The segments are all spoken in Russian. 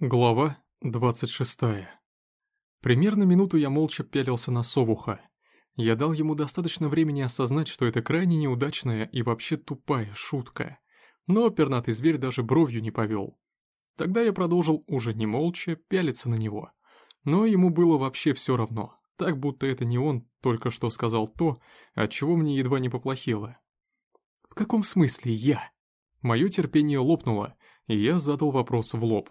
Глава 26. Примерно минуту я молча пялился на совуха. Я дал ему достаточно времени осознать, что это крайне неудачная и вообще тупая шутка. Но пернатый зверь даже бровью не повел. Тогда я продолжил уже не молча пялиться на него. Но ему было вообще все равно, так будто это не он только что сказал то, от чего мне едва не поплохело. «В каком смысле я?» Мое терпение лопнуло, и я задал вопрос в лоб.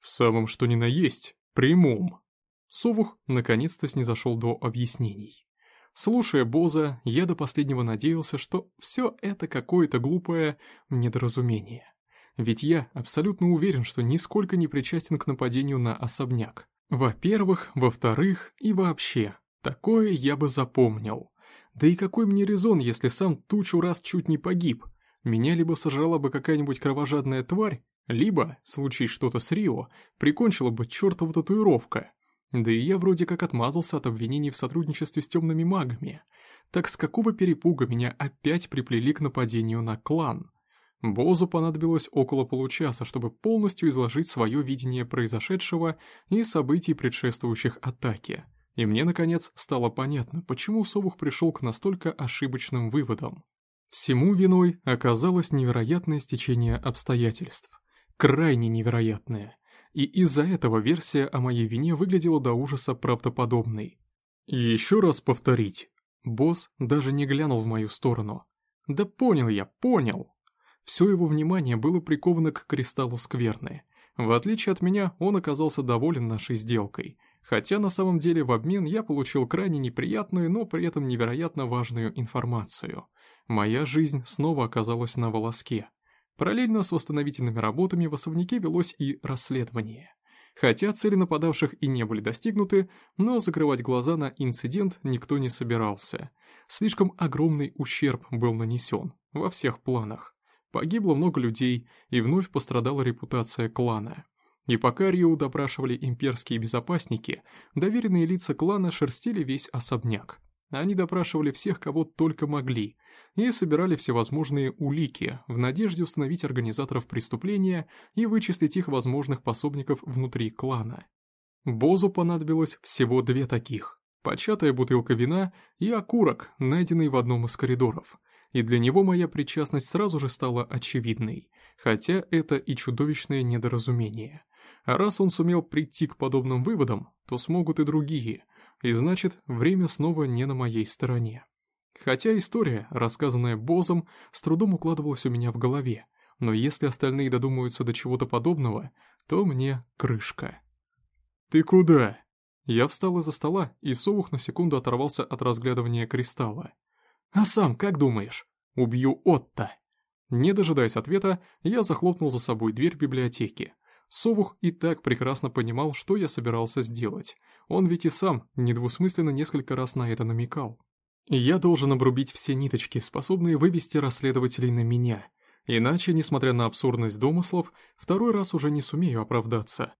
В самом что ни на есть, прямом. Совух наконец-то снизошел до объяснений. Слушая Боза, я до последнего надеялся, что все это какое-то глупое недоразумение. Ведь я абсолютно уверен, что нисколько не причастен к нападению на особняк. Во-первых, во-вторых и вообще, такое я бы запомнил. Да и какой мне резон, если сам тучу раз чуть не погиб? Меня либо сожрала бы какая-нибудь кровожадная тварь, либо, случись что-то с Рио, прикончила бы чертова татуировка. Да и я вроде как отмазался от обвинений в сотрудничестве с темными магами. Так с какого перепуга меня опять приплели к нападению на клан? Бозу понадобилось около получаса, чтобы полностью изложить свое видение произошедшего и событий, предшествующих атаке. И мне, наконец, стало понятно, почему Совух пришел к настолько ошибочным выводам. Всему виной оказалось невероятное стечение обстоятельств крайне невероятное, и из-за этого версия о моей вине выглядела до ужаса правдоподобной. Еще раз повторить. Босс даже не глянул в мою сторону. Да понял я, понял. Все его внимание было приковано к кристаллу скверны. В отличие от меня, он оказался доволен нашей сделкой. Хотя на самом деле в обмен я получил крайне неприятную, но при этом невероятно важную информацию. Моя жизнь снова оказалась на волоске. Параллельно с восстановительными работами в особняке велось и расследование. Хотя цели нападавших и не были достигнуты, но закрывать глаза на инцидент никто не собирался. Слишком огромный ущерб был нанесен, во всех планах. Погибло много людей, и вновь пострадала репутация клана. И пока Рио допрашивали имперские безопасники, доверенные лица клана шерстили весь особняк. Они допрашивали всех, кого только могли, и собирали всевозможные улики в надежде установить организаторов преступления и вычислить их возможных пособников внутри клана. Бозу понадобилось всего две таких – початая бутылка вина и окурок, найденный в одном из коридоров. И для него моя причастность сразу же стала очевидной, хотя это и чудовищное недоразумение. А раз он сумел прийти к подобным выводам, то смогут и другие – и значит, время снова не на моей стороне. Хотя история, рассказанная Бозом, с трудом укладывалась у меня в голове, но если остальные додумаются до чего-то подобного, то мне крышка. «Ты куда?» Я встал из-за стола, и Совух на секунду оторвался от разглядывания кристалла. «А сам как думаешь? Убью Отто!» Не дожидаясь ответа, я захлопнул за собой дверь библиотеки. Совух и так прекрасно понимал, что я собирался сделать. Он ведь и сам недвусмысленно несколько раз на это намекал. Я должен обрубить все ниточки, способные вывести расследователей на меня. Иначе, несмотря на абсурдность домыслов, второй раз уже не сумею оправдаться.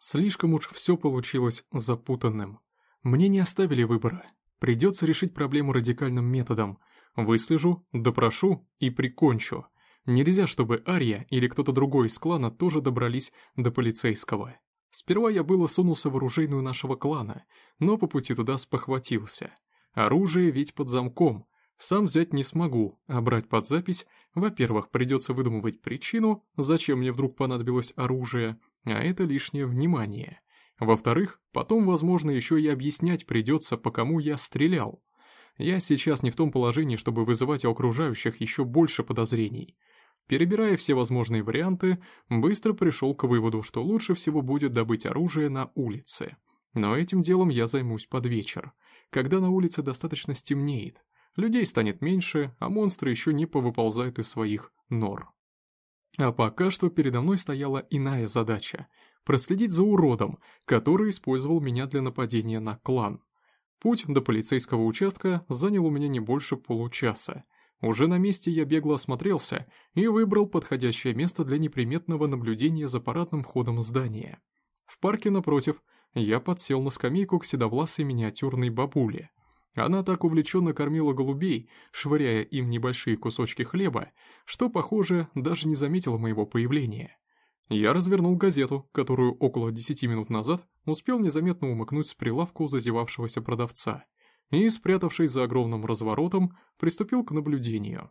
Слишком уж все получилось запутанным. Мне не оставили выбора. Придется решить проблему радикальным методом. Выслежу, допрошу и прикончу. Нельзя, чтобы Ария или кто-то другой из клана тоже добрались до полицейского. Сперва я было сунулся в оружейную нашего клана, но по пути туда спохватился. Оружие ведь под замком. Сам взять не смогу, а брать под запись, во-первых, придется выдумывать причину, зачем мне вдруг понадобилось оружие, а это лишнее внимание. Во-вторых, потом, возможно, еще и объяснять придется, по кому я стрелял. Я сейчас не в том положении, чтобы вызывать у окружающих еще больше подозрений. Перебирая все возможные варианты, быстро пришел к выводу, что лучше всего будет добыть оружие на улице. Но этим делом я займусь под вечер, когда на улице достаточно стемнеет. Людей станет меньше, а монстры еще не повыползают из своих нор. А пока что передо мной стояла иная задача – проследить за уродом, который использовал меня для нападения на клан. Путь до полицейского участка занял у меня не больше получаса, уже на месте я бегло осмотрелся и выбрал подходящее место для неприметного наблюдения за парадным входом здания. В парке напротив я подсел на скамейку к седовласой миниатюрной бабуле. Она так увлеченно кормила голубей, швыряя им небольшие кусочки хлеба, что, похоже, даже не заметила моего появления. Я развернул газету, которую около десяти минут назад успел незаметно умыкнуть с прилавку зазевавшегося продавца, и, спрятавшись за огромным разворотом, приступил к наблюдению.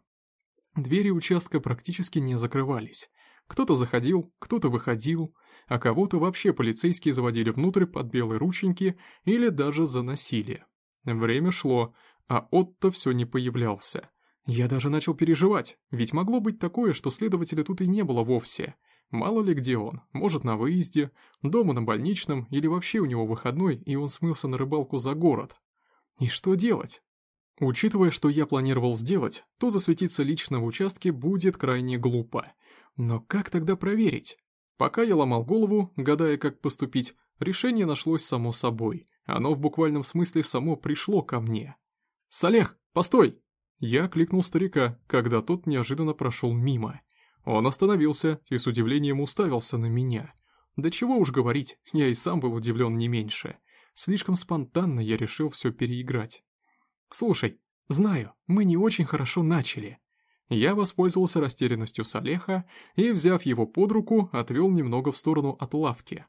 Двери участка практически не закрывались. Кто-то заходил, кто-то выходил, а кого-то вообще полицейские заводили внутрь под белые рученьки или даже заносили. Время шло, а Отто все не появлялся. Я даже начал переживать, ведь могло быть такое, что следователя тут и не было вовсе — Мало ли где он, может на выезде, дома на больничном или вообще у него выходной, и он смылся на рыбалку за город. И что делать? Учитывая, что я планировал сделать, то засветиться лично в участке будет крайне глупо. Но как тогда проверить? Пока я ломал голову, гадая, как поступить, решение нашлось само собой. Оно в буквальном смысле само пришло ко мне. «Салех, постой!» Я кликнул старика, когда тот неожиданно прошел мимо. Он остановился и с удивлением уставился на меня. Да чего уж говорить, я и сам был удивлен не меньше. Слишком спонтанно я решил все переиграть. «Слушай, знаю, мы не очень хорошо начали». Я воспользовался растерянностью Салеха и, взяв его под руку, отвел немного в сторону от лавки.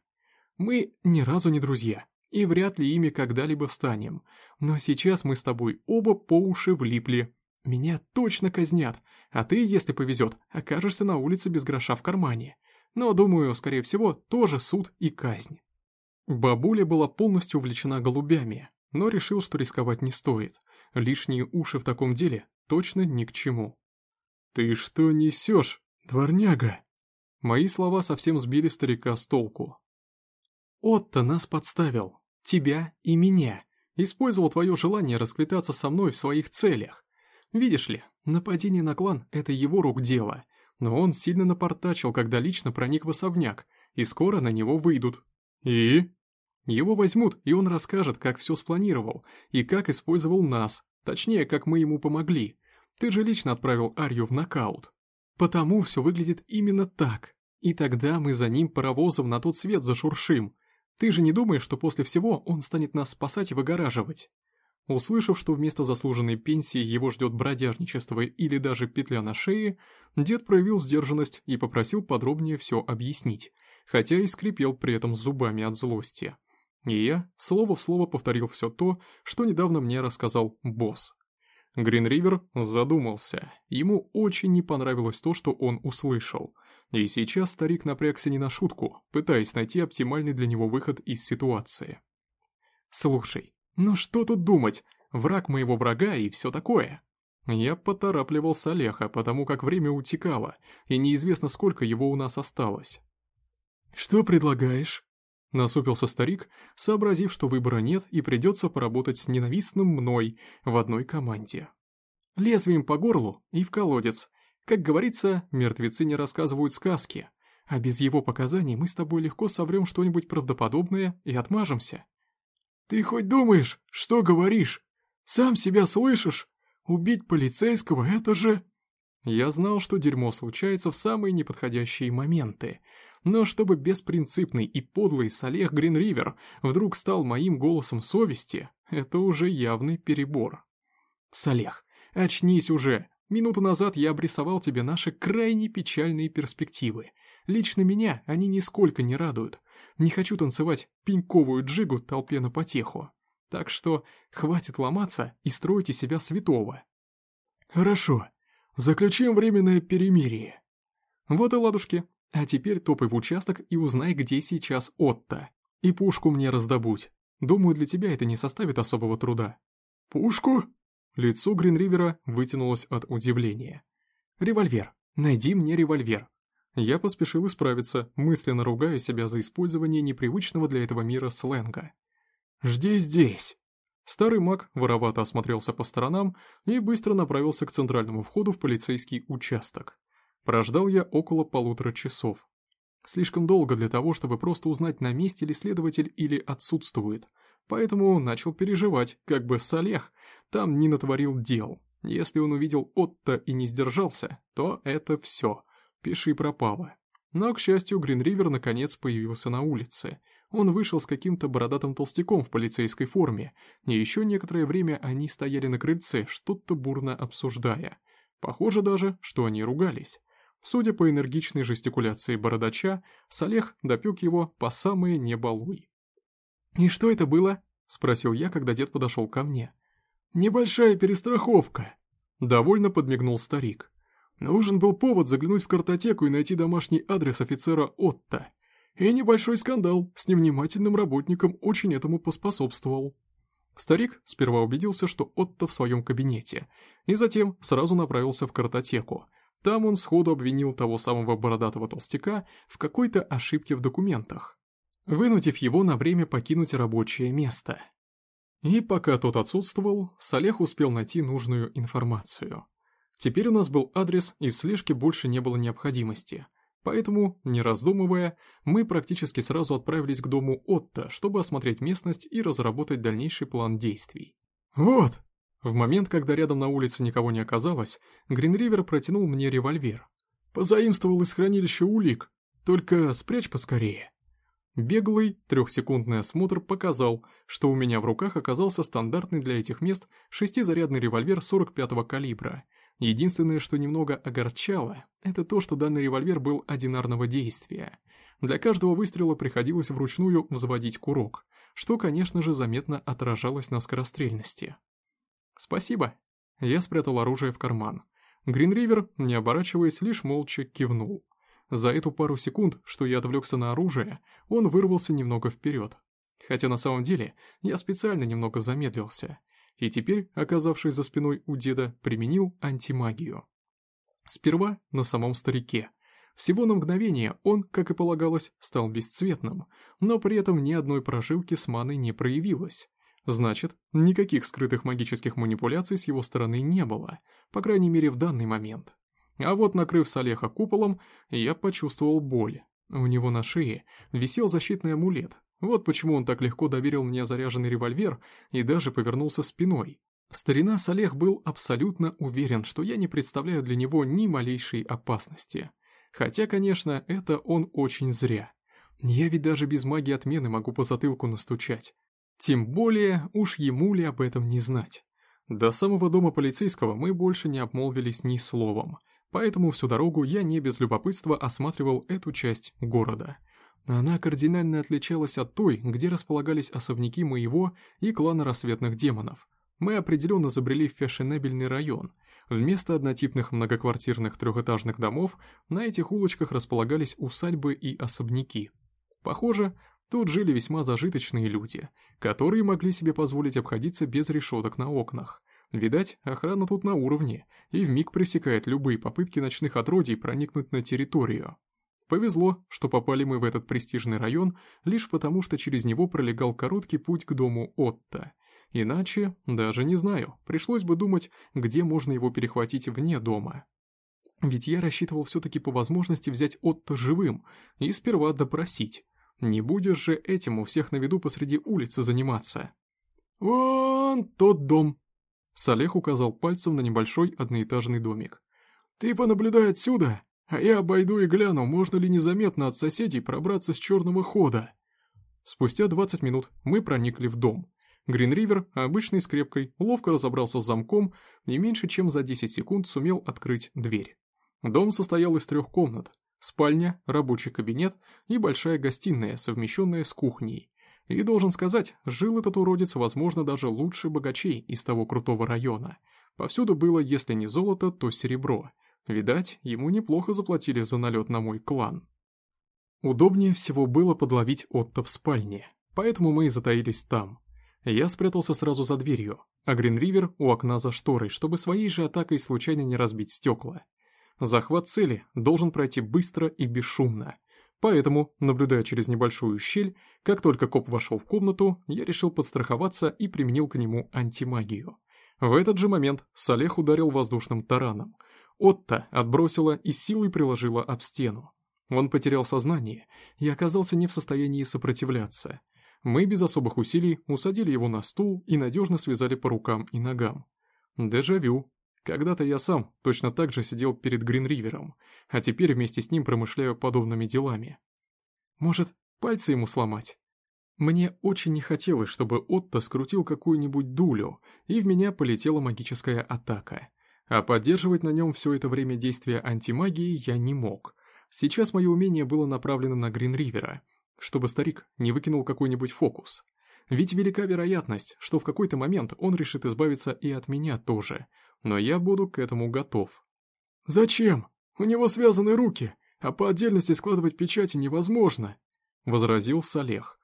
«Мы ни разу не друзья, и вряд ли ими когда-либо станем, но сейчас мы с тобой оба по уши влипли. Меня точно казнят, а ты, если повезет, окажешься на улице без гроша в кармане. Но, думаю, скорее всего, тоже суд и казнь. Бабуля была полностью увлечена голубями, но решил, что рисковать не стоит. Лишние уши в таком деле точно ни к чему. «Ты что несешь, дворняга?» Мои слова совсем сбили старика с толку. «Отто нас подставил, тебя и меня, использовал твое желание расквитаться со мной в своих целях. Видишь ли, нападение на клан – это его рук дело, но он сильно напортачил, когда лично проник в особняк, и скоро на него выйдут. И? Его возьмут, и он расскажет, как все спланировал, и как использовал нас, точнее, как мы ему помогли. Ты же лично отправил Арью в нокаут. Потому все выглядит именно так. И тогда мы за ним паровозом на тот свет зашуршим. Ты же не думаешь, что после всего он станет нас спасать и выгораживать? Услышав, что вместо заслуженной пенсии его ждет бродяжничество или даже петля на шее, дед проявил сдержанность и попросил подробнее все объяснить, хотя и скрипел при этом зубами от злости. И я слово в слово повторил все то, что недавно мне рассказал босс. Гринривер задумался. Ему очень не понравилось то, что он услышал. И сейчас старик напрягся не на шутку, пытаясь найти оптимальный для него выход из ситуации. «Слушай, ну что тут думать, враг моего врага и все такое. Я поторапливал Салеха, потому как время утекало, и неизвестно, сколько его у нас осталось. «Что предлагаешь?» Насупился старик, сообразив, что выбора нет и придется поработать с ненавистным мной в одной команде. Лезвием по горлу и в колодец. Как говорится, мертвецы не рассказывают сказки, а без его показаний мы с тобой легко соврем что-нибудь правдоподобное и отмажемся. «Ты хоть думаешь, что говоришь? Сам себя слышишь? Убить полицейского — это же...» Я знал, что дерьмо случается в самые неподходящие моменты, но чтобы беспринципный и подлый Салех Гринривер вдруг стал моим голосом совести, это уже явный перебор. «Салех, очнись уже! Минуту назад я обрисовал тебе наши крайне печальные перспективы. Лично меня они нисколько не радуют. Не хочу танцевать пеньковую джигу толпе на потеху. Так что хватит ломаться и стройте себя святого. Хорошо, заключим временное перемирие. Вот и ладушки. А теперь топай в участок и узнай, где сейчас Отто. И пушку мне раздобудь. Думаю, для тебя это не составит особого труда. Пушку? Лицо Гринривера вытянулось от удивления. Револьвер. Найди мне револьвер. Я поспешил исправиться, мысленно ругая себя за использование непривычного для этого мира сленга. «Жди здесь!» Старый маг воровато осмотрелся по сторонам и быстро направился к центральному входу в полицейский участок. Прождал я около полутора часов. Слишком долго для того, чтобы просто узнать, на месте ли следователь или отсутствует. Поэтому начал переживать, как бы Салех там не натворил дел. Если он увидел Отто и не сдержался, то это все. Пиши пропало. Но, к счастью, Гринривер наконец появился на улице. Он вышел с каким-то бородатым толстяком в полицейской форме, и еще некоторое время они стояли на крыльце, что-то бурно обсуждая. Похоже даже, что они ругались. Судя по энергичной жестикуляции бородача, Салех допек его по самые не балуй. «И что это было?» — спросил я, когда дед подошел ко мне. «Небольшая перестраховка», — довольно подмигнул старик. «Нужен был повод заглянуть в картотеку и найти домашний адрес офицера Отто. И небольшой скандал с невнимательным работником очень этому поспособствовал». Старик сперва убедился, что Отто в своем кабинете, и затем сразу направился в картотеку. Там он сходу обвинил того самого бородатого толстяка в какой-то ошибке в документах, вынудив его на время покинуть рабочее место. И пока тот отсутствовал, Салех успел найти нужную информацию. Теперь у нас был адрес, и в слежке больше не было необходимости – Поэтому, не раздумывая, мы практически сразу отправились к дому Отто, чтобы осмотреть местность и разработать дальнейший план действий. «Вот!» В момент, когда рядом на улице никого не оказалось, Гринривер протянул мне револьвер. «Позаимствовал из хранилища улик, только спрячь поскорее». Беглый трехсекундный осмотр показал, что у меня в руках оказался стандартный для этих мест шестизарядный револьвер 45-го калибра – Единственное, что немного огорчало, это то, что данный револьвер был одинарного действия. Для каждого выстрела приходилось вручную взводить курок, что, конечно же, заметно отражалось на скорострельности. «Спасибо». Я спрятал оружие в карман. Гринривер, не оборачиваясь, лишь молча кивнул. За эту пару секунд, что я отвлекся на оружие, он вырвался немного вперед. Хотя на самом деле я специально немного замедлился — и теперь, оказавшись за спиной у деда, применил антимагию. Сперва на самом старике. Всего на мгновение он, как и полагалось, стал бесцветным, но при этом ни одной прожилки с маной не проявилось. Значит, никаких скрытых магических манипуляций с его стороны не было, по крайней мере в данный момент. А вот накрыв Салеха куполом, я почувствовал боль. У него на шее висел защитный амулет, вот почему он так легко доверил мне заряженный револьвер и даже повернулся спиной. Старина Салех был абсолютно уверен, что я не представляю для него ни малейшей опасности. Хотя, конечно, это он очень зря. Я ведь даже без магии отмены могу по затылку настучать. Тем более, уж ему ли об этом не знать. До самого дома полицейского мы больше не обмолвились ни словом, поэтому всю дорогу я не без любопытства осматривал эту часть города – она кардинально отличалась от той, где располагались особняки моего и клана рассветных демонов. Мы определенно забрели в фешенебельный район. Вместо однотипных многоквартирных трехэтажных домов на этих улочках располагались усадьбы и особняки. Похоже, тут жили весьма зажиточные люди, которые могли себе позволить обходиться без решеток на окнах. Видать, охрана тут на уровне, и вмиг пресекает любые попытки ночных отродий проникнуть на территорию. Повезло, что попали мы в этот престижный район лишь потому, что через него пролегал короткий путь к дому Отто. Иначе, даже не знаю, пришлось бы думать, где можно его перехватить вне дома. Ведь я рассчитывал все-таки по возможности взять Отто живым и сперва допросить. Не будешь же этим у всех на виду посреди улицы заниматься. «Вон тот дом!» Салех указал пальцем на небольшой одноэтажный домик. «Ты понаблюдай отсюда, а я обойду и гляну, можно ли незаметно от соседей пробраться с черного хода. Спустя 20 минут мы проникли в дом. Гринривер, обычный скрепкой, ловко разобрался с замком и меньше чем за 10 секунд сумел открыть дверь. Дом состоял из трех комнат. Спальня, рабочий кабинет и большая гостиная, совмещенная с кухней. И должен сказать, жил этот уродец, возможно, даже лучше богачей из того крутого района. Повсюду было, если не золото, то серебро – Видать, ему неплохо заплатили за налет на мой клан. Удобнее всего было подловить Отто в спальне, поэтому мы и затаились там. Я спрятался сразу за дверью, а Гринривер у окна за шторой, чтобы своей же атакой случайно не разбить стекла. Захват цели должен пройти быстро и бесшумно. Поэтому, наблюдая через небольшую щель, как только коп вошел в комнату, я решил подстраховаться и применил к нему антимагию. В этот же момент Салех ударил воздушным тараном – Отто отбросила и силой приложила об стену. Он потерял сознание и оказался не в состоянии сопротивляться. Мы без особых усилий усадили его на стул и надежно связали по рукам и ногам. Дежавю. Когда-то я сам точно так же сидел перед Гринривером, а теперь вместе с ним промышляю подобными делами. Может, пальцы ему сломать? Мне очень не хотелось, чтобы Отто скрутил какую-нибудь дулю, и в меня полетела магическая атака — А поддерживать на нем все это время действия антимагии я не мог. Сейчас мое умение было направлено на Гринривера, чтобы старик не выкинул какой-нибудь фокус. Ведь велика вероятность, что в какой-то момент он решит избавиться и от меня тоже, но я буду к этому готов. «Зачем? У него связаны руки, а по отдельности складывать печати невозможно», — возразил Салех.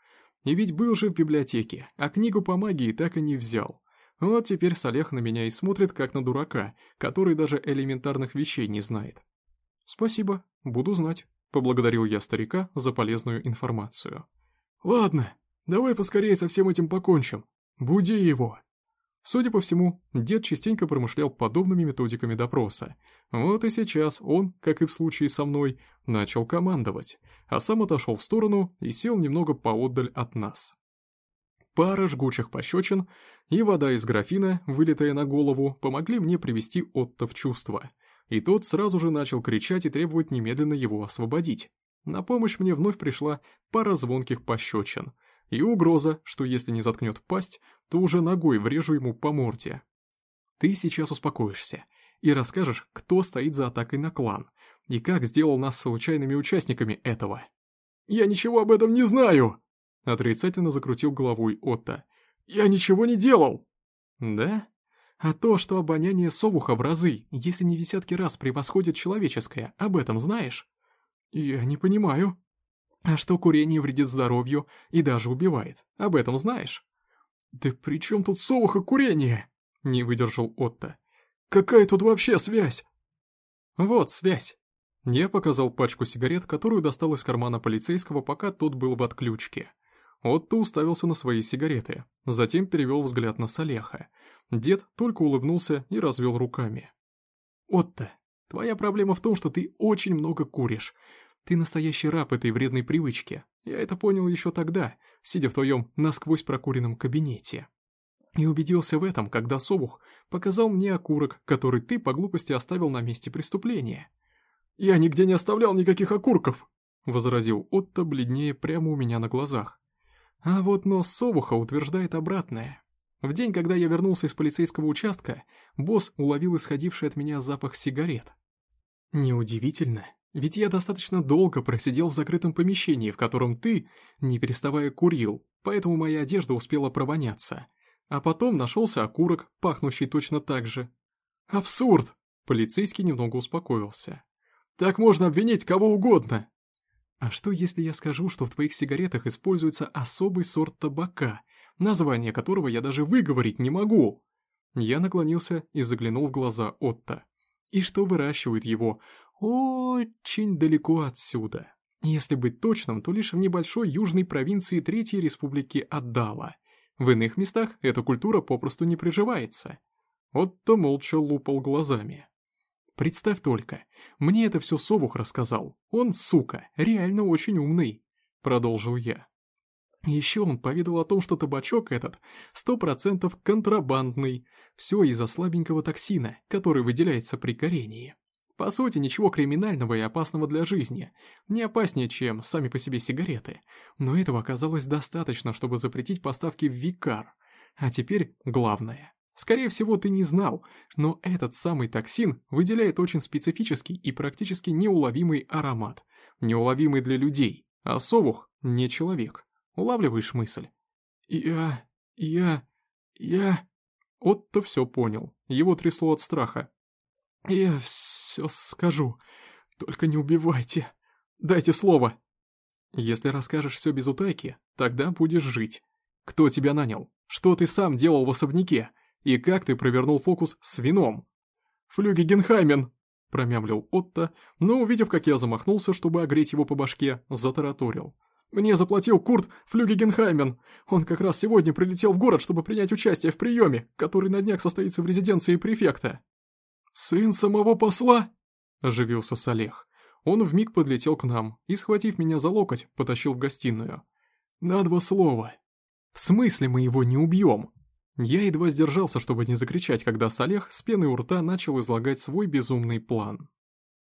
И ведь был же в библиотеке, а книгу по магии так и не взял. Вот теперь Салех на меня и смотрит, как на дурака, который даже элементарных вещей не знает. «Спасибо, буду знать», — поблагодарил я старика за полезную информацию. «Ладно, давай поскорее со всем этим покончим. Буди его». Судя по всему, дед частенько промышлял подобными методиками допроса. Вот и сейчас он, как и в случае со мной, начал командовать, а сам отошел в сторону и сел немного поотдаль от нас. Пара жгучих пощечин и вода из графина, вылетая на голову, помогли мне привести Отто в чувство. И тот сразу же начал кричать и требовать немедленно его освободить. На помощь мне вновь пришла пара звонких пощечин — и угроза, что если не заткнет пасть, то уже ногой врежу ему по морде. Ты сейчас успокоишься и расскажешь, кто стоит за атакой на клан, и как сделал нас случайными участниками этого. «Я ничего об этом не знаю!» Отрицательно закрутил головой Отто. «Я ничего не делал!» «Да? А то, что обоняние совуха в разы, если не десятки раз превосходит человеческое, об этом знаешь?» «Я не понимаю», а что курение вредит здоровью и даже убивает, об этом знаешь? «Да при чем тут совуха курение?» — не выдержал Отто. «Какая тут вообще связь?» «Вот связь». Я показал пачку сигарет, которую достал из кармана полицейского, пока тот был в отключке. Отто уставился на свои сигареты, затем перевел взгляд на Салеха. Дед только улыбнулся и развел руками. «Отто, твоя проблема в том, что ты очень много куришь. Ты настоящий раб этой вредной привычки. Я это понял еще тогда, сидя в твоем насквозь прокуренном кабинете. И убедился в этом, когда Совух показал мне окурок, который ты по глупости оставил на месте преступления. «Я нигде не оставлял никаких окурков!» — возразил Отто, бледнее прямо у меня на глазах. А вот нос Совуха утверждает обратное. В день, когда я вернулся из полицейского участка, босс уловил исходивший от меня запах сигарет. Неудивительно, ведь я достаточно долго просидел в закрытом помещении, в котором ты, не переставая, курил, поэтому моя одежда успела провоняться. А потом нашелся окурок, пахнущий точно так же. Абсурд! Полицейский немного успокоился. Так можно обвинить кого угодно. А что, если я скажу, что в твоих сигаретах используется особый сорт табака, название которого я даже выговорить не могу? Я наклонился и заглянул в глаза Отто. И что выращивает его? Очень далеко отсюда. Если быть точным, то лишь в небольшой южной провинции Третьей Республики Аддала. В иных местах эта культура попросту не приживается. Отто молча лупал глазами. Представь только, мне это все Совух рассказал. Он, сука, реально очень умный, продолжил я. Еще он поведал о том, что табачок этот сто процентов контрабандный, все из-за слабенького токсина, который выделяется при горении. По сути, ничего криминального и опасного для жизни. Не опаснее, чем сами по себе сигареты. Но этого оказалось достаточно, чтобы запретить поставки в Викар. А теперь главное. Скорее всего, ты не знал, но этот самый токсин выделяет очень специфический и практически неуловимый аромат. Неуловимый для людей, а совух — не человек. Улавливаешь мысль? Я... я... я... Отто все понял. Его трясло от страха. «Я все скажу. Только не убивайте. Дайте слово». «Если расскажешь все без утайки, тогда будешь жить. Кто тебя нанял? Что ты сам делал в особняке? И как ты провернул фокус с вином?» «Флюги Генхаймен», — промямлил Отто, но, увидев, как я замахнулся, чтобы огреть его по башке, затараторил. «Мне заплатил Курт Флюги Генхаймен. Он как раз сегодня прилетел в город, чтобы принять участие в приеме, который на днях состоится в резиденции префекта». «Сын самого посла?» — оживился Салех. Он вмиг подлетел к нам и, схватив меня за локоть, потащил в гостиную. «На два слова. В смысле мы его не убьем?» Я едва сдержался, чтобы не закричать, когда Салех с пеной у рта начал излагать свой безумный план.